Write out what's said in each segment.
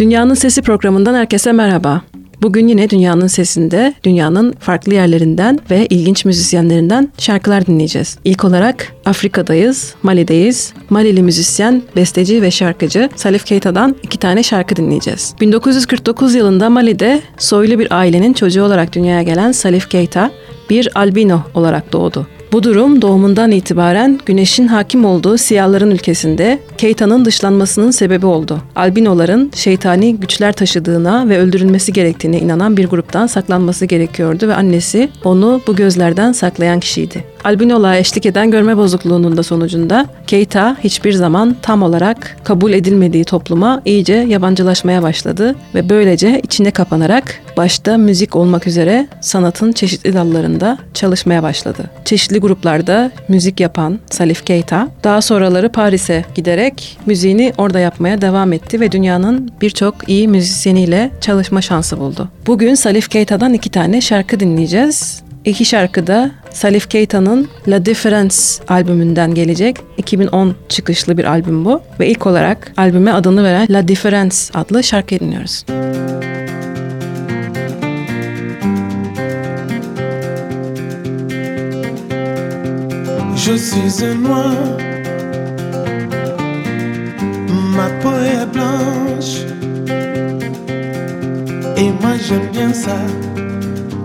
Dünyanın Sesi programından herkese merhaba. Bugün yine Dünyanın Sesi'nde dünyanın farklı yerlerinden ve ilginç müzisyenlerinden şarkılar dinleyeceğiz. İlk olarak Afrika'dayız, Mali'deyiz. Malili müzisyen, besteci ve şarkıcı Salif Keita'dan iki tane şarkı dinleyeceğiz. 1949 yılında Mali'de soylu bir ailenin çocuğu olarak dünyaya gelen Salif Keita bir albino olarak doğdu. Bu durum doğumundan itibaren güneşin hakim olduğu siyahların ülkesinde Keita'nın dışlanmasının sebebi oldu. Albinoların şeytani güçler taşıdığına ve öldürülmesi gerektiğine inanan bir gruptan saklanması gerekiyordu ve annesi onu bu gözlerden saklayan kişiydi. Albinoluğa eşlik eden görme bozukluğunun da sonucunda Keita hiçbir zaman tam olarak kabul edilmediği topluma iyice yabancılaşmaya başladı ve böylece içine kapanarak başta müzik olmak üzere sanatın çeşitli dallarında çalışmaya başladı. Çeşitli gruplarda müzik yapan Salif Keita daha sonraları Paris'e giderek müziğini orada yapmaya devam etti ve dünyanın birçok iyi müzisyeniyle çalışma şansı buldu. Bugün Salif Keita'dan iki tane şarkı dinleyeceğiz. İki şarkı da Salif Keita'nın La Difference albümünden gelecek. 2010 çıkışlı bir albüm bu. Ve ilk olarak albüme adını veren La Difference adlı şarkı dinliyoruz. Je suis un noir, ma peau est blanche, et moi j'aime bien ça.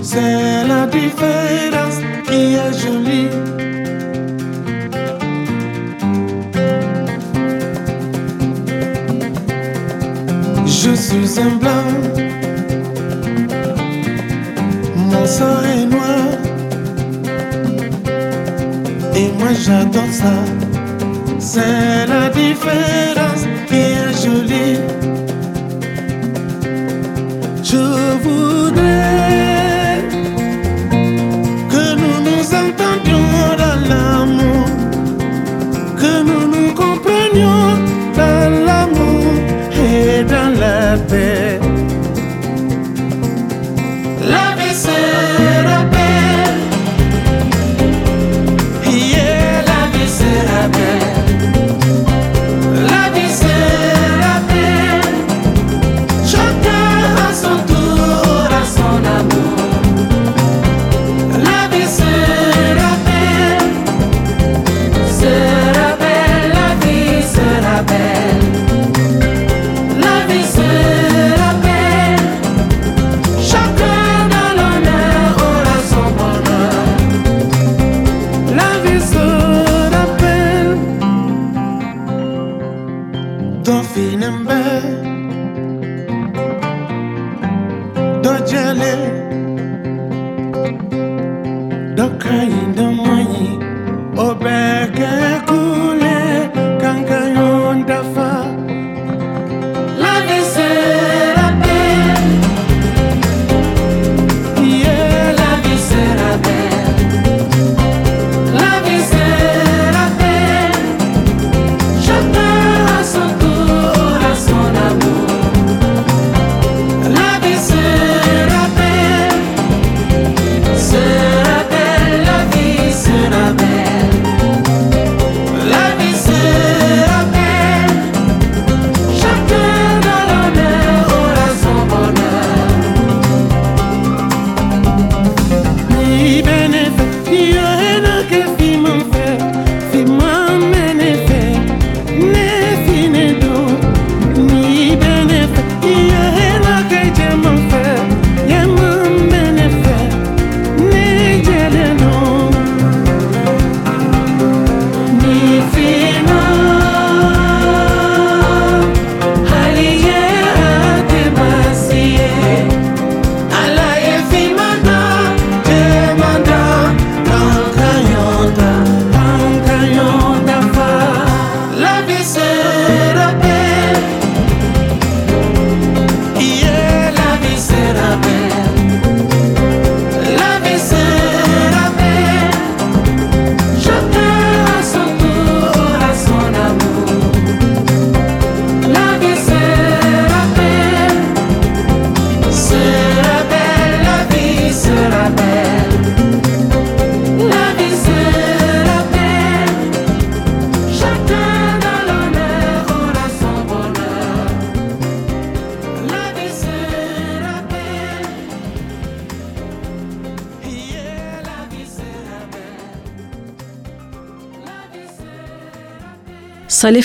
C'est la différence qui est jolie. Je suis un blanc, mon sang est noir, et moi j'adore ça. C'est la différence qui est jolie. Je voudrais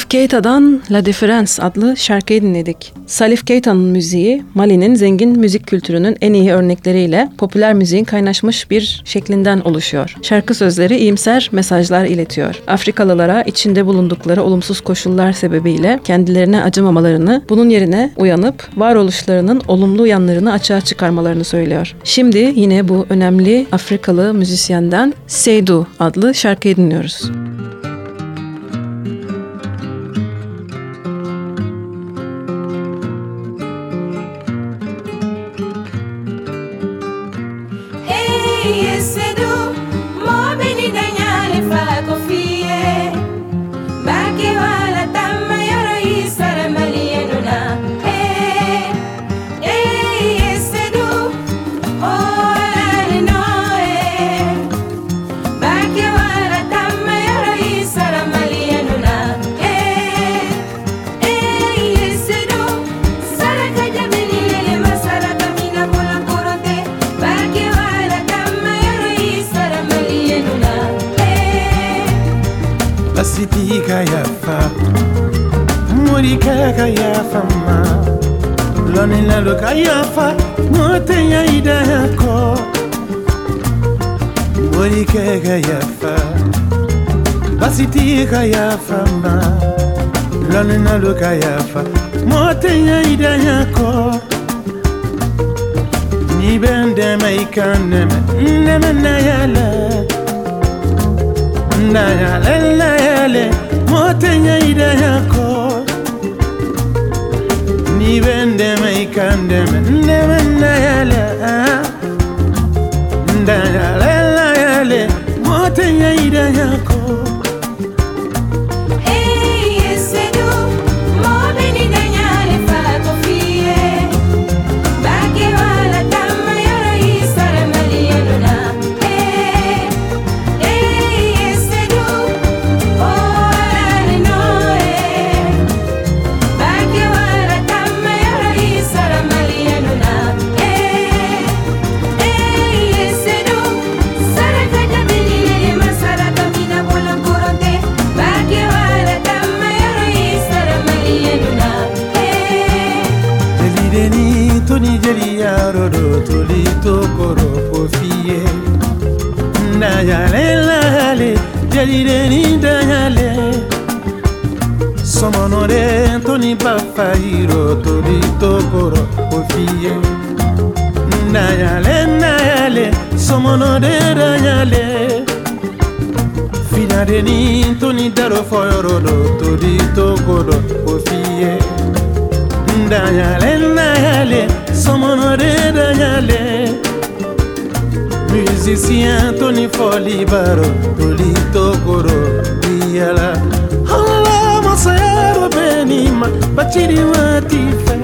Salif Keita'dan La Difference adlı şarkıyı dinledik. Salif Keita'nın müziği Mali'nin zengin müzik kültürünün en iyi örnekleriyle popüler müziğin kaynaşmış bir şeklinden oluşuyor. Şarkı sözleri iyimser mesajlar iletiyor. Afrikalılara içinde bulundukları olumsuz koşullar sebebiyle kendilerine acımamalarını, bunun yerine uyanıp varoluşlarının olumlu yanlarını açığa çıkarmalarını söylüyor. Şimdi yine bu önemli Afrikalı müzisyenden Seydou adlı şarkıyı dinliyoruz. ka yafa ma lɔnilalo ka yafa te ya idaya kɔ morikɛ ka yafa basiti ka yafa ma lɔnilalo ka yafa mɔte ya idaya kɔ ni bɛ n dɛmɛ i ka n dɛmɛ n dɛmɛ nayalɛ nayalɛ nayalɛ Mutum ya yi da ireni dayale. Sọmọnọrẹ ntoni bafa iro tori tokoro ofiye Nayale, nayale, sọmọnọrẹ dayale. Finadeni ntoni daro fọyọrọdọ tori tokoro ofiye Nayale, nayale, sọmọnọrẹ dayale. musicien toni folibaro tolitokoro liyala ala oh masayaro benima baciliwatife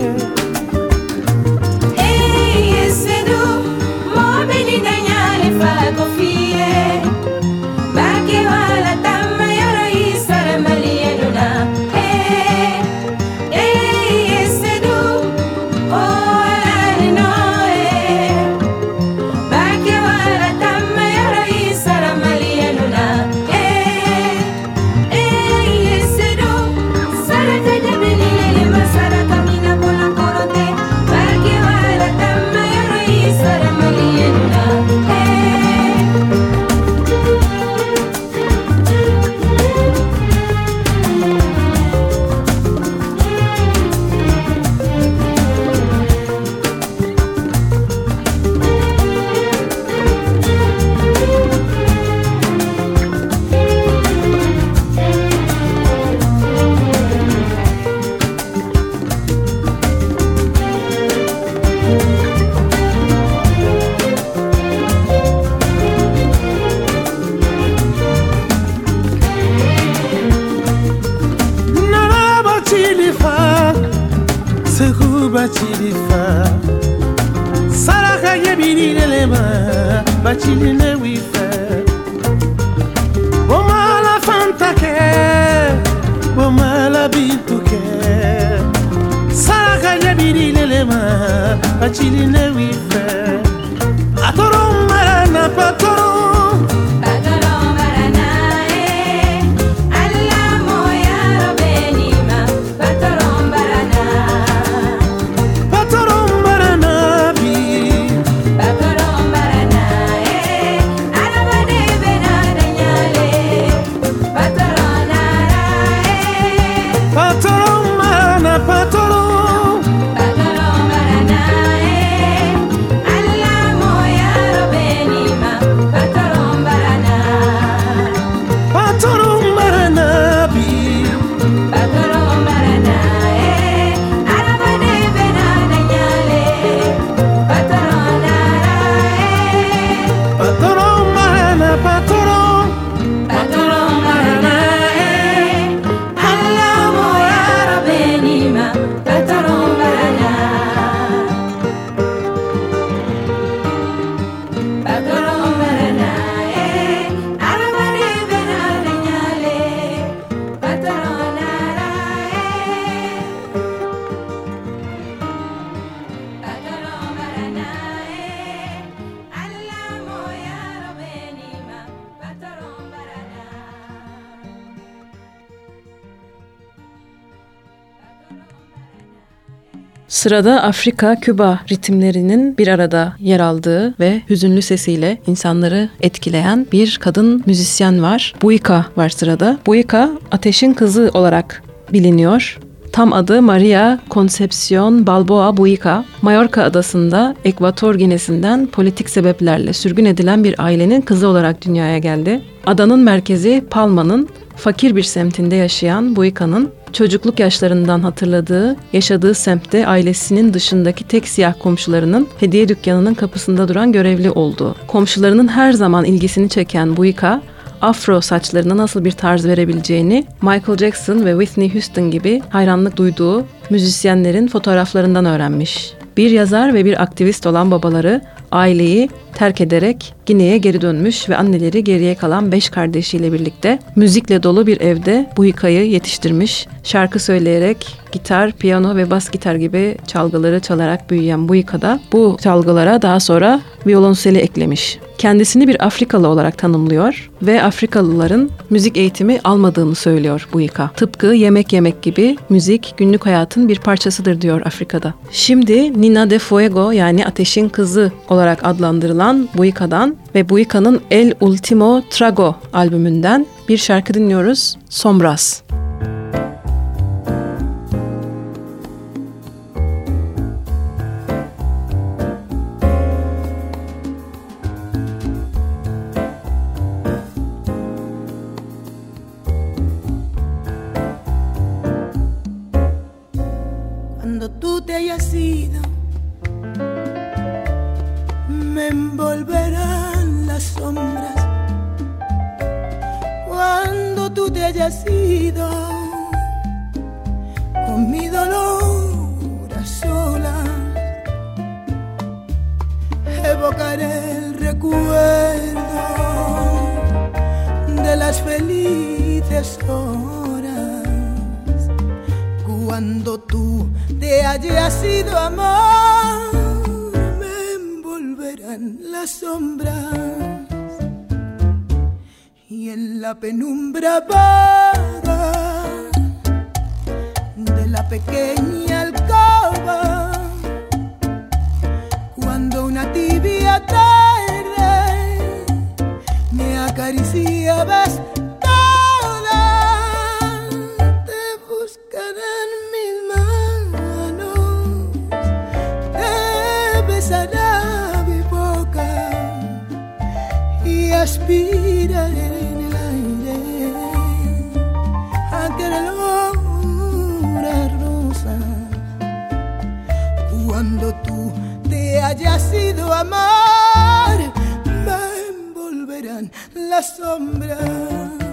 Sırada Afrika-Küba ritimlerinin bir arada yer aldığı ve hüzünlü sesiyle insanları etkileyen bir kadın müzisyen var. Buika var sırada. Buika ateşin kızı olarak biliniyor. Tam adı Maria Concepcion Balboa Buica. Mallorca adasında Ekvator Ginesi'nden politik sebeplerle sürgün edilen bir ailenin kızı olarak dünyaya geldi. Adanın merkezi Palma'nın fakir bir semtinde yaşayan Buica'nın çocukluk yaşlarından hatırladığı, yaşadığı semtte ailesinin dışındaki tek siyah komşularının hediye dükkanının kapısında duran görevli olduğu. Komşularının her zaman ilgisini çeken Buica, afro saçlarına nasıl bir tarz verebileceğini Michael Jackson ve Whitney Houston gibi hayranlık duyduğu müzisyenlerin fotoğraflarından öğrenmiş. Bir yazar ve bir aktivist olan babaları aileyi terk ederek Gine'ye geri dönmüş ve anneleri geriye kalan beş kardeşiyle birlikte müzikle dolu bir evde bu hikayeyi yetiştirmiş. Şarkı söyleyerek gitar, piyano ve bas gitar gibi çalgıları çalarak büyüyen bu yıkada bu çalgılara daha sonra violonseli eklemiş. Kendisini bir Afrikalı olarak tanımlıyor ve Afrikalıların müzik eğitimi almadığını söylüyor bu yıka. Tıpkı yemek yemek gibi müzik günlük hayatın bir parçasıdır diyor Afrika'da. Şimdi Nina de Fuego yani Ateşin Kızı olarak adlandırılan bu yıkadan ve Buika'nın El Ultimo Trago albümünden bir şarkı dinliyoruz. Sombras. Cuando con mi dolor a solas, evocaré el recuerdo de las felices horas cuando tú te hayas ido amor me envolverán las sombras y en la penumbra de la pequeña alcoba. Cuando una tibia tarde me acariciabas toda te buscarán mis manos te besará mi boca y aspiraré me envolverán las sombras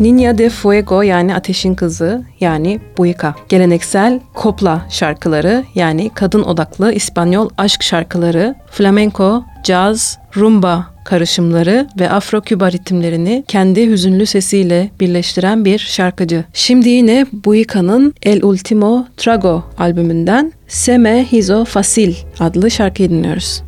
Niña de Fuego yani Ateşin Kızı yani Buika. Geleneksel kopla şarkıları yani kadın odaklı İspanyol aşk şarkıları, flamenco, caz, rumba karışımları ve Afro-Küba ritimlerini kendi hüzünlü sesiyle birleştiren bir şarkıcı. Şimdi yine Buika'nın El Ultimo Trago albümünden Se Me Hizo Facil adlı şarkıyı dinliyoruz.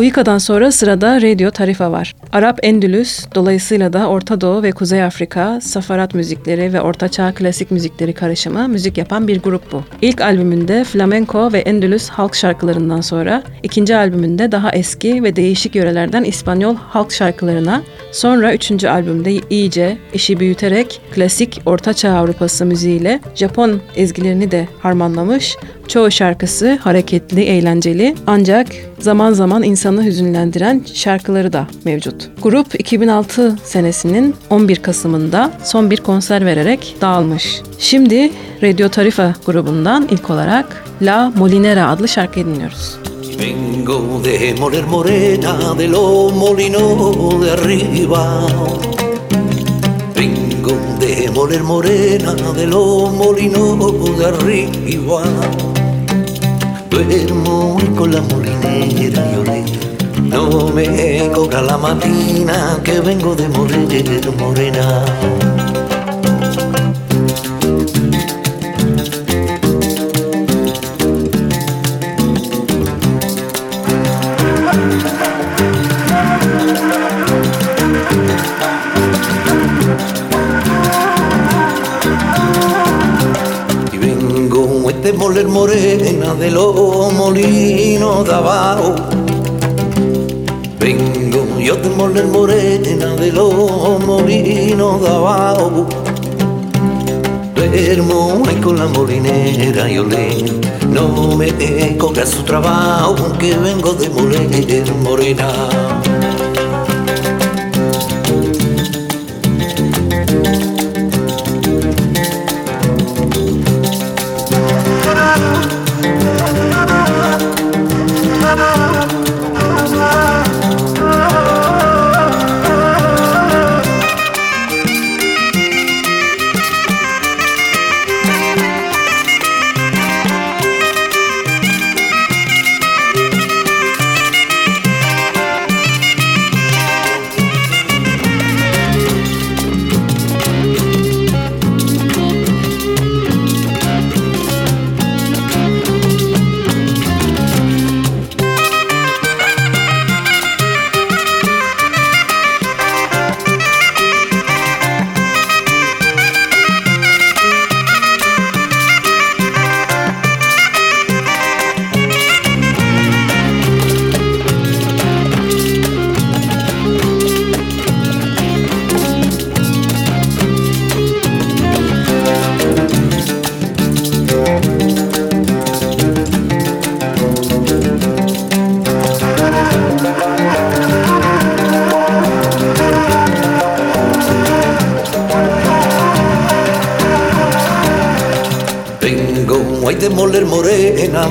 Buika'dan sonra sırada Radio Tarifa var. Arap Endülüs, dolayısıyla da Orta Doğu ve Kuzey Afrika, safarat müzikleri ve ortaçağ klasik müzikleri karışımı müzik yapan bir grup bu. İlk albümünde flamenco ve Endülüs halk şarkılarından sonra, ikinci albümünde daha eski ve değişik yörelerden İspanyol halk şarkılarına, sonra üçüncü albümde iyice işi büyüterek klasik ortaçağ Avrupası müziğiyle Japon ezgilerini de harmanlamış, Çoğu şarkısı hareketli, eğlenceli ancak zaman zaman insanı hüzünlendiren şarkıları da mevcut. Grup 2006 senesinin 11 Kasım'ında son bir konser vererek dağılmış. Şimdi Radio Tarifa grubundan ilk olarak La Molinera adlı şarkıyı dinliyoruz. Vengo de moler morena de los molinos de arriba. Vengo de moler morena de los molinos de arriba. Duermo con la molinera olé. No me cobra la matina que vengo de moler morena. Moler morena de los molinos de abajo. Vengo yo de moler morena de los molinos de abajo. Duermo ahí con la molinera y olé. No me cobra su trabajo que vengo de moler morena.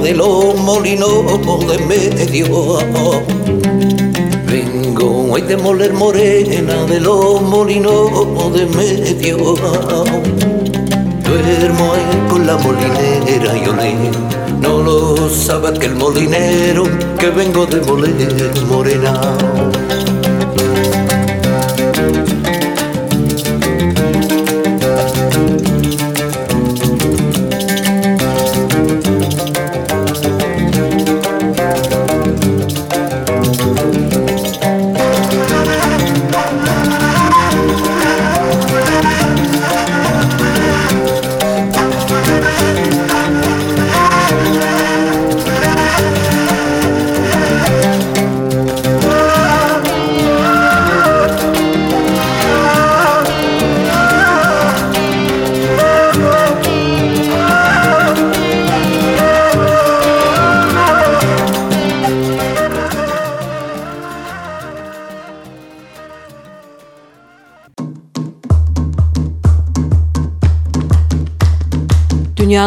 De los molinos de medio. Vengo hay de moler morena de los molinos de medio. Duermo ahí con la molinera y olé. No lo sabe que el molinero que vengo de moler morena.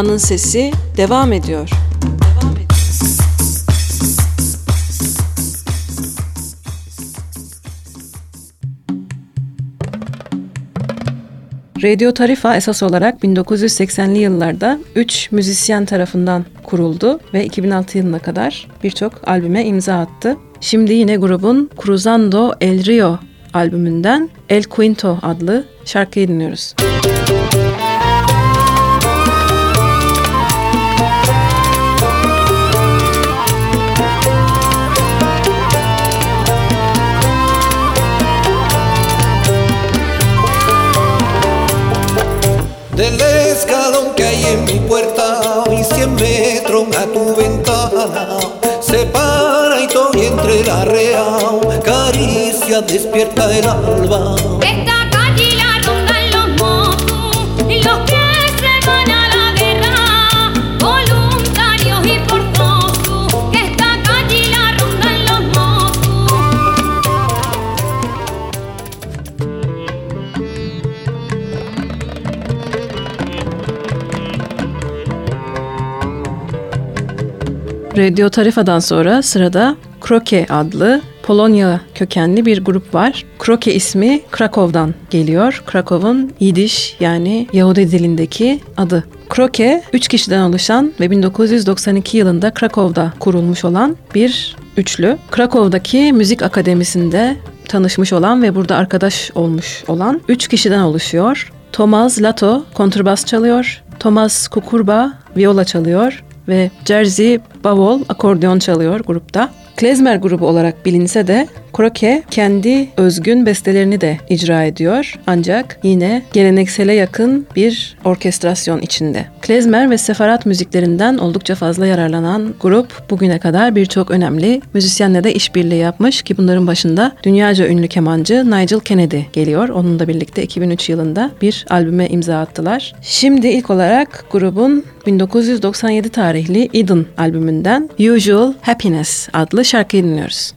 Dünyanın sesi devam ediyor. Radio Tarifa esas olarak 1980'li yıllarda 3 müzisyen tarafından kuruldu ve 2006 yılına kadar birçok albüme imza attı. Şimdi yine grubun Cruzando El Rio albümünden El Quinto adlı şarkıyı dinliyoruz. Del en mi puerta y 100 metros a tu ventana. Se para y estoy entre la real Caricia despierta el alba Radio Tarifa'dan sonra sırada Kroke adlı Polonya kökenli bir grup var. Kroke ismi Krakow'dan geliyor. Krakow'un Yidiş yani Yahudi dilindeki adı. Kroke 3 kişiden oluşan ve 1992 yılında Krakow'da kurulmuş olan bir üçlü. Krakow'daki müzik akademisinde tanışmış olan ve burada arkadaş olmuş olan 3 kişiden oluşuyor. Thomas Lato kontrbas çalıyor, Thomas Kukurba viola çalıyor ve Jerzy Bavol akordeon çalıyor grupta. Klezmer grubu olarak bilinse de Kroke kendi özgün bestelerini de icra ediyor ancak yine geleneksele yakın bir orkestrasyon içinde. Klezmer ve sefarat müziklerinden oldukça fazla yararlanan grup bugüne kadar birçok önemli müzisyenle de işbirliği yapmış ki bunların başında dünyaca ünlü kemancı Nigel Kennedy geliyor. Onunla birlikte 2003 yılında bir albüme imza attılar. Şimdi ilk olarak grubun 1997 tarihli Eden albümünden Usual Happiness adlı şarkıyı dinliyoruz.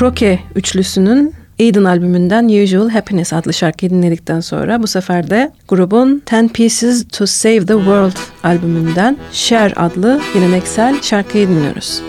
Kroke üçlüsünün Eden albümünden Usual Happiness adlı şarkıyı dinledikten sonra bu sefer de grubun Ten Pieces to Save the World albümünden Share adlı geleneksel şarkıyı dinliyoruz.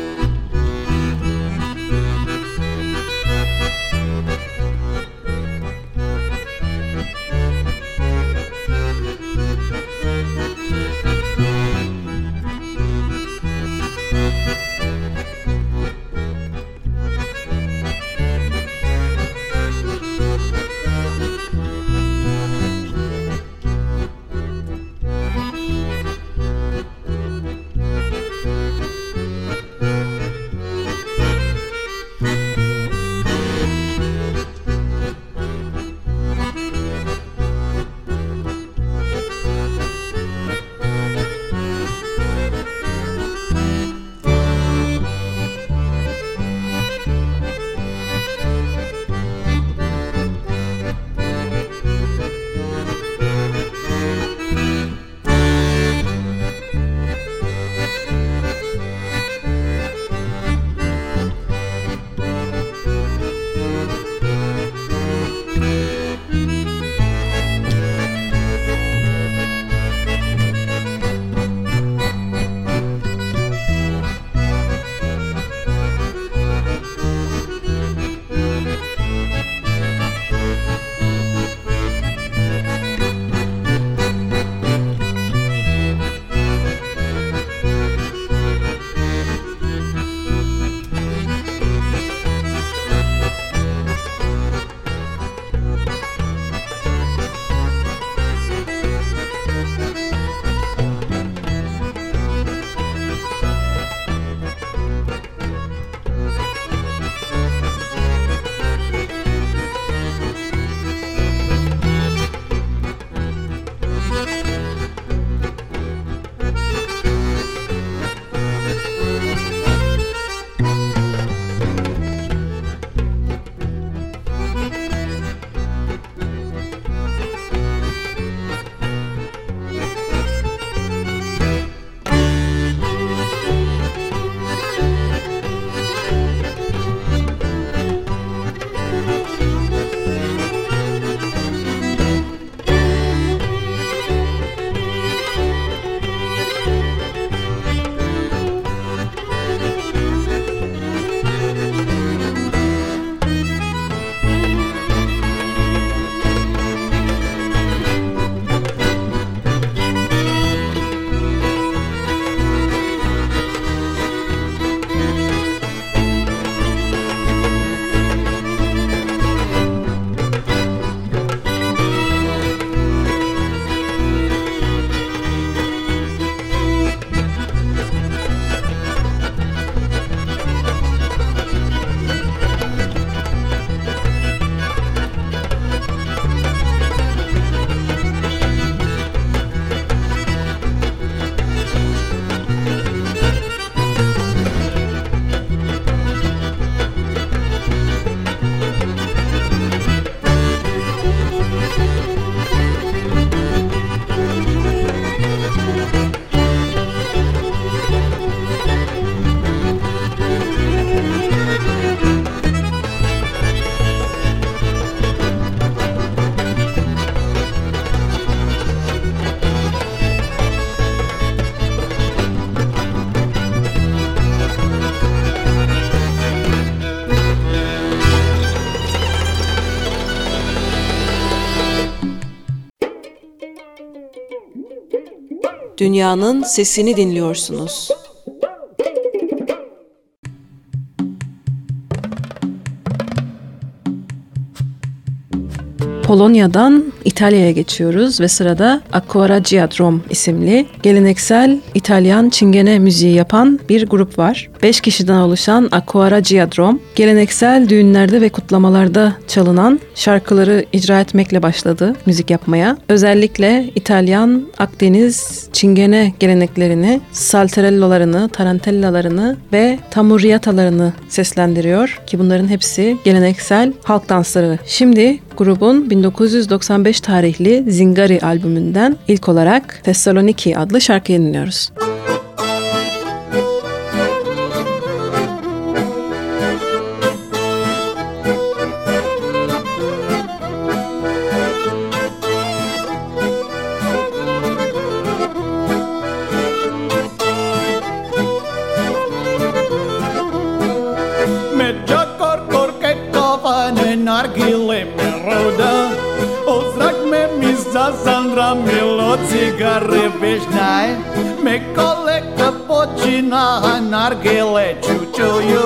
Dünyanın sesini dinliyorsunuz. Polonya'dan İtalya'ya geçiyoruz ve sırada Acquara Giadrom isimli geleneksel İtalyan çingene müziği yapan bir grup var. Beş kişiden oluşan Acquara Giadrom, geleneksel düğünlerde ve kutlamalarda çalınan şarkıları icra etmekle başladı müzik yapmaya. Özellikle İtalyan, Akdeniz, çingene geleneklerini, salterellolarını, tarantellalarını ve tamuriyatalarını seslendiriyor ki bunların hepsi geleneksel halk dansları. Şimdi grubun 1995 tarihli Zingari albümünden ilk olarak Thessaloniki adlı şarkıyı dinliyoruz. на milo cigare veșnai Me colectă pocina narghile ciuciuiu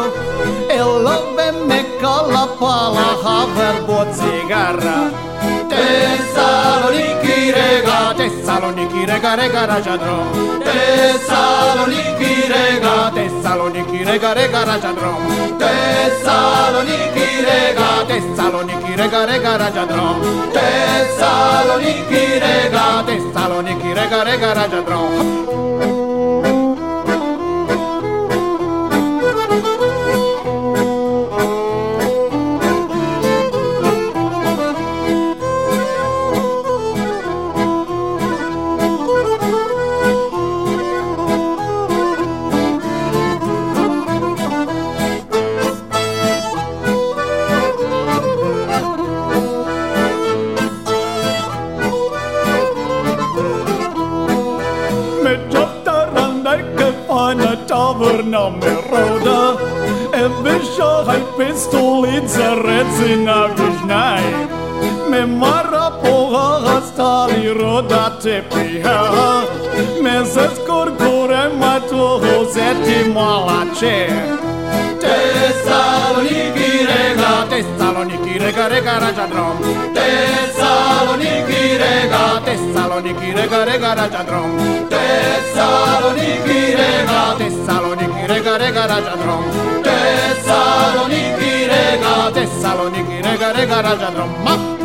El love me cola pala haver bo cigara. Tesaloniki rega Tesaloniki rega rega rajadrom Tesaloniki rega Tesaloniki rega rega rajadrom Tesaloniki rega Tesaloniki rega rega rajadrom Tesaloniki rega Tesaloniki rega rega rajadrom Roda Ebesho hai pistolit zaredzina vishnai Memara poha stali roda te Me zaskor gore matoho zeti malace. Thessaloniki rega. Thessaloniki rega rega rajandrom Thessaloniki rega. Thessaloniki rega rega rajandrom Thessaloniki rega. Thessaloniki rega rega rajadrom. Thessaloniki rega. Thessaloniki rega rega rajadrom.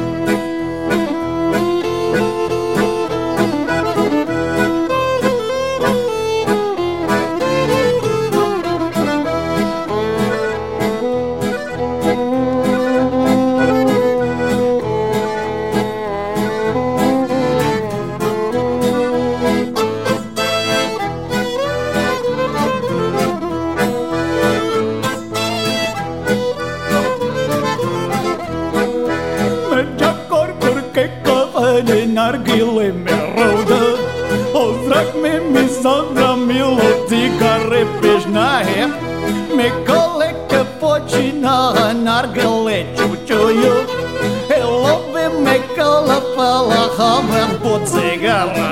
Sandra melodica repeș na hep Me koleke počina nargale čučuju Elo bi me kalapala hamem po cigara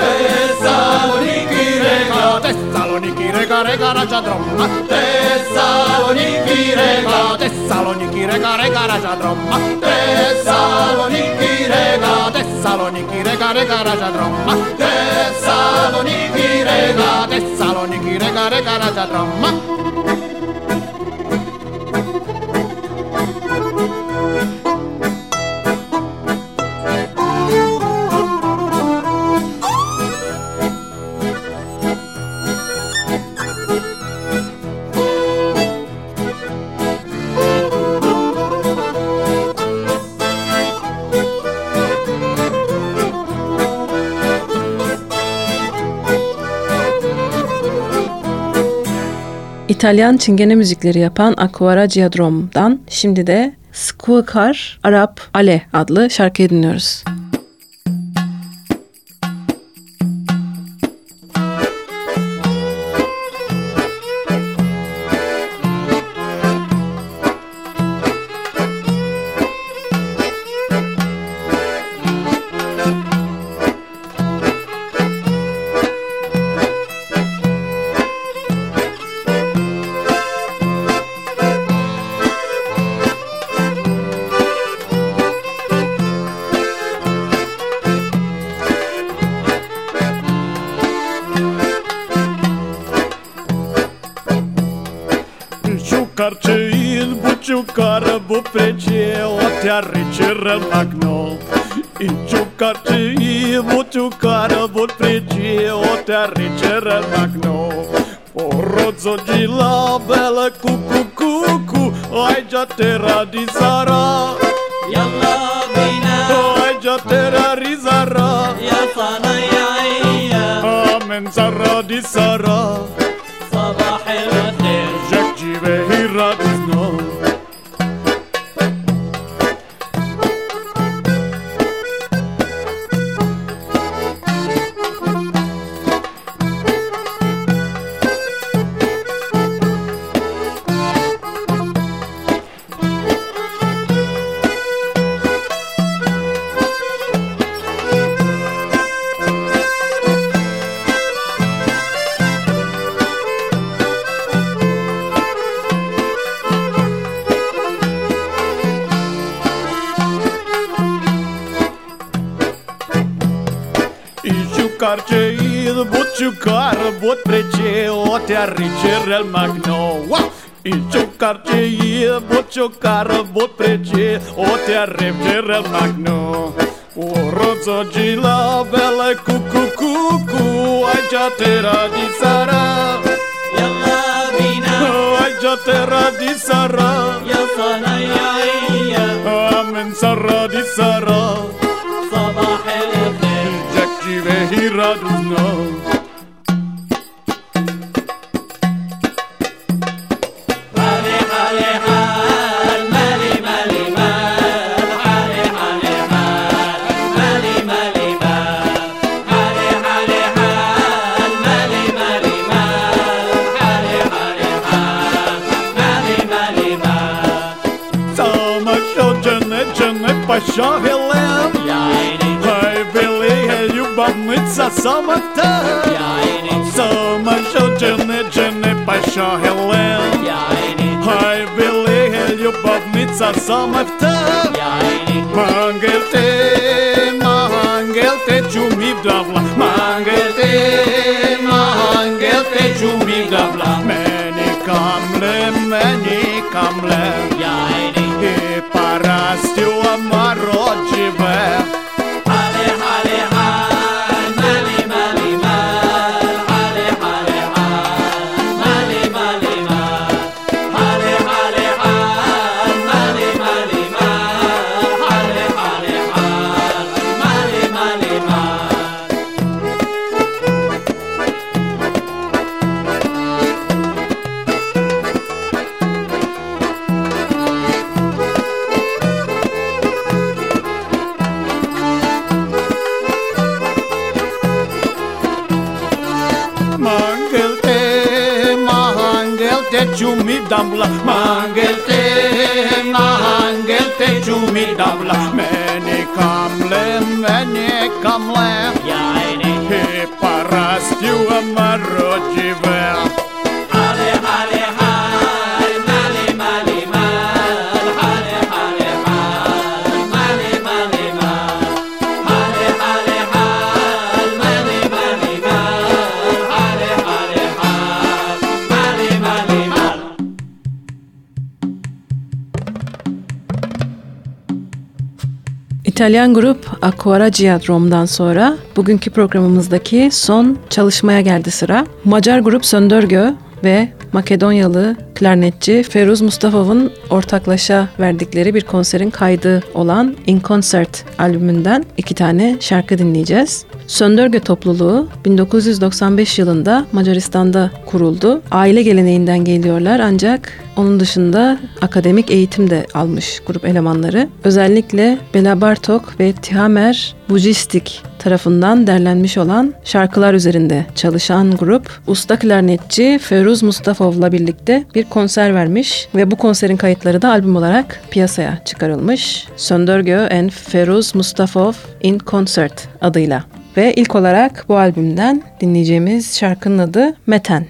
Tesaloniki reka Tesaloniki rega, rega, raja droma Tesaloniki reka Tesaloniki rega, reka raja droma Tesaloniki rega, Tesaloniki reka rega rega rajadrom Tesaloniki rega, Tesaloniki rega rega rajadrom İtalyan çingene müzikleri yapan Aquara Giadrom'dan şimdi de Squakar Arap Ale adlı şarkıyı dinliyoruz. Ciucarcein, prigi o te arricere magno Porrozzo di la bella cucu cucu Ai già terra di Sara Yalla bina Ai già terra di Sara sana ya Amen Sara di Sara ciocară vot trece, o te arrepte răl magno. O roțogilă paixão relembra Vai veleia ljubavnica sama ta Sama šel džene džene paša relembra Haj veleja ljubavnica sama ta Mangel te, mangel te čumi davla Mangel te, mangel te Meni kamle, meni kamle İtalyan grup Acquaraggia Rom'dan sonra bugünkü programımızdaki son çalışmaya geldi sıra. Macar grup Söndörgö ve Makedonyalı klarnetçi Feruz Mustafov'un ortaklaşa verdikleri bir konserin kaydı olan In Concert albümünden iki tane şarkı dinleyeceğiz. Söndörgö topluluğu 1995 yılında Macaristan'da kuruldu. Aile geleneğinden geliyorlar ancak onun dışında akademik eğitim de almış grup elemanları. Özellikle Bela Bartok ve Tihamer Bujistik tarafından derlenmiş olan şarkılar üzerinde çalışan grup usta klarnetçi Feruz Mustafov'la birlikte bir konser vermiş ve bu konserin kayıtları da albüm olarak piyasaya çıkarılmış. Söndörgö and Feruz Mustafov in Concert adıyla. Ve ilk olarak bu albümden dinleyeceğimiz şarkının adı Meten.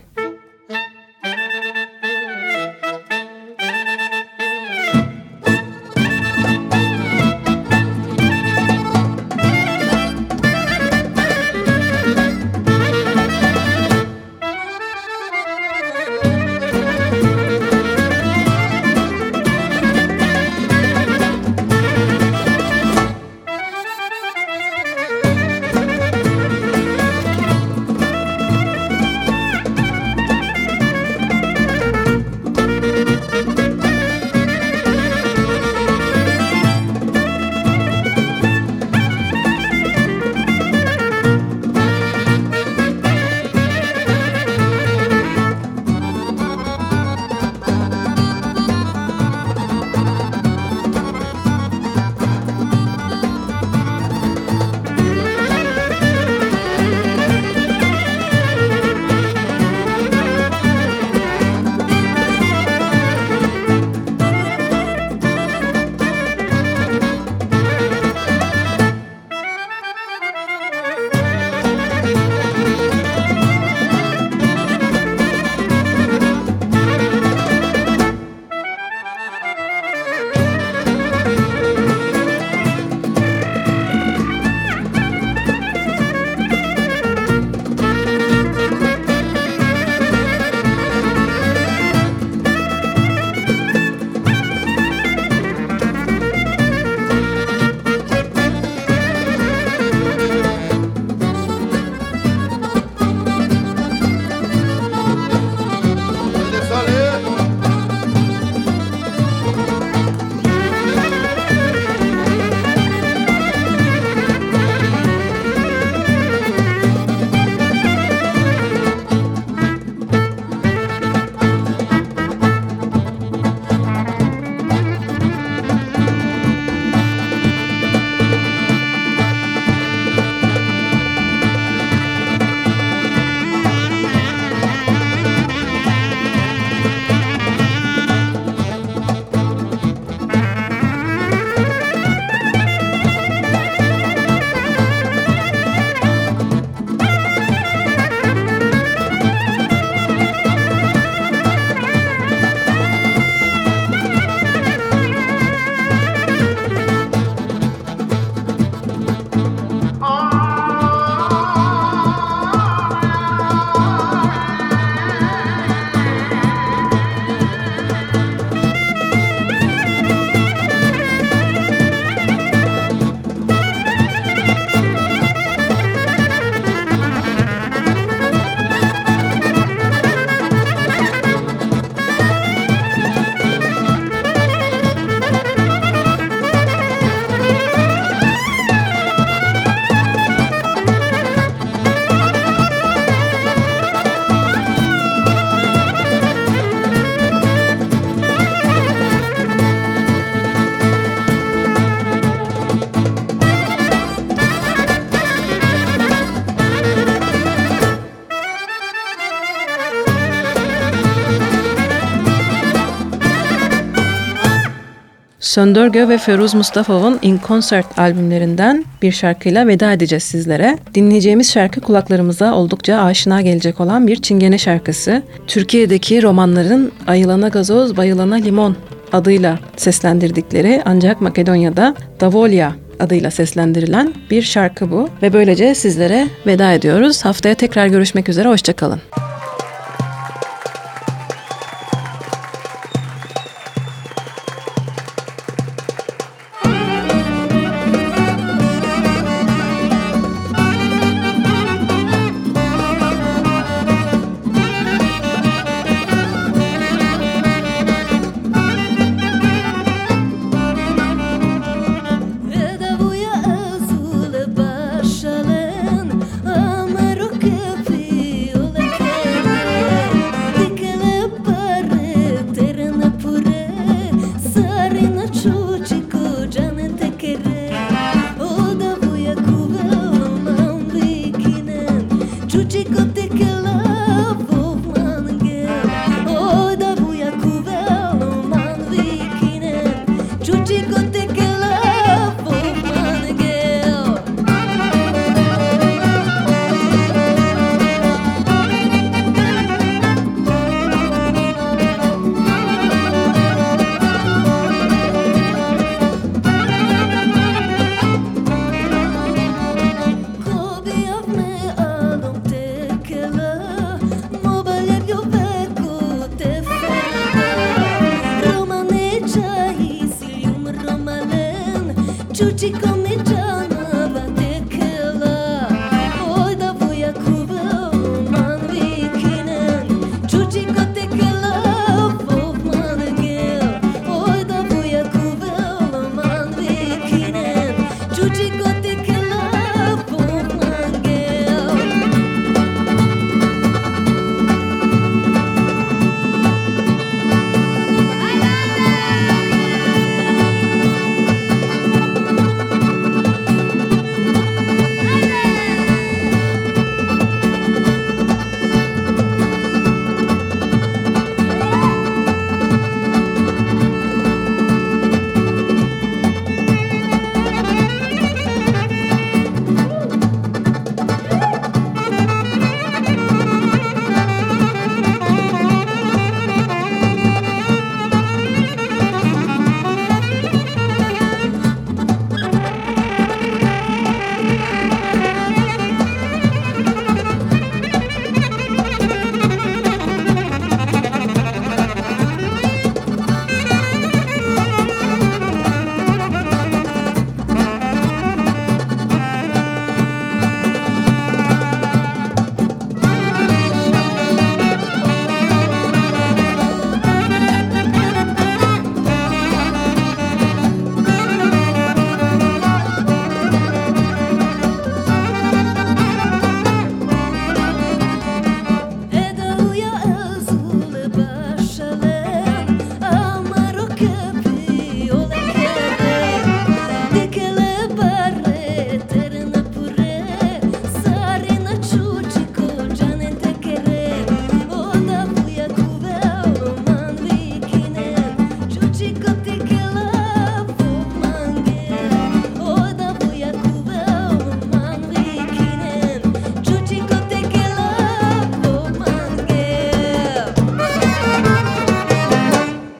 Söndörgö ve Feruz Mustafa'nın In Concert albümlerinden bir şarkıyla veda edeceğiz sizlere. Dinleyeceğimiz şarkı kulaklarımıza oldukça aşina gelecek olan bir çingene şarkısı. Türkiye'deki romanların Ayılana Gazoz, Bayılana Limon adıyla seslendirdikleri ancak Makedonya'da Davolya adıyla seslendirilen bir şarkı bu. Ve böylece sizlere veda ediyoruz. Haftaya tekrar görüşmek üzere, hoşçakalın.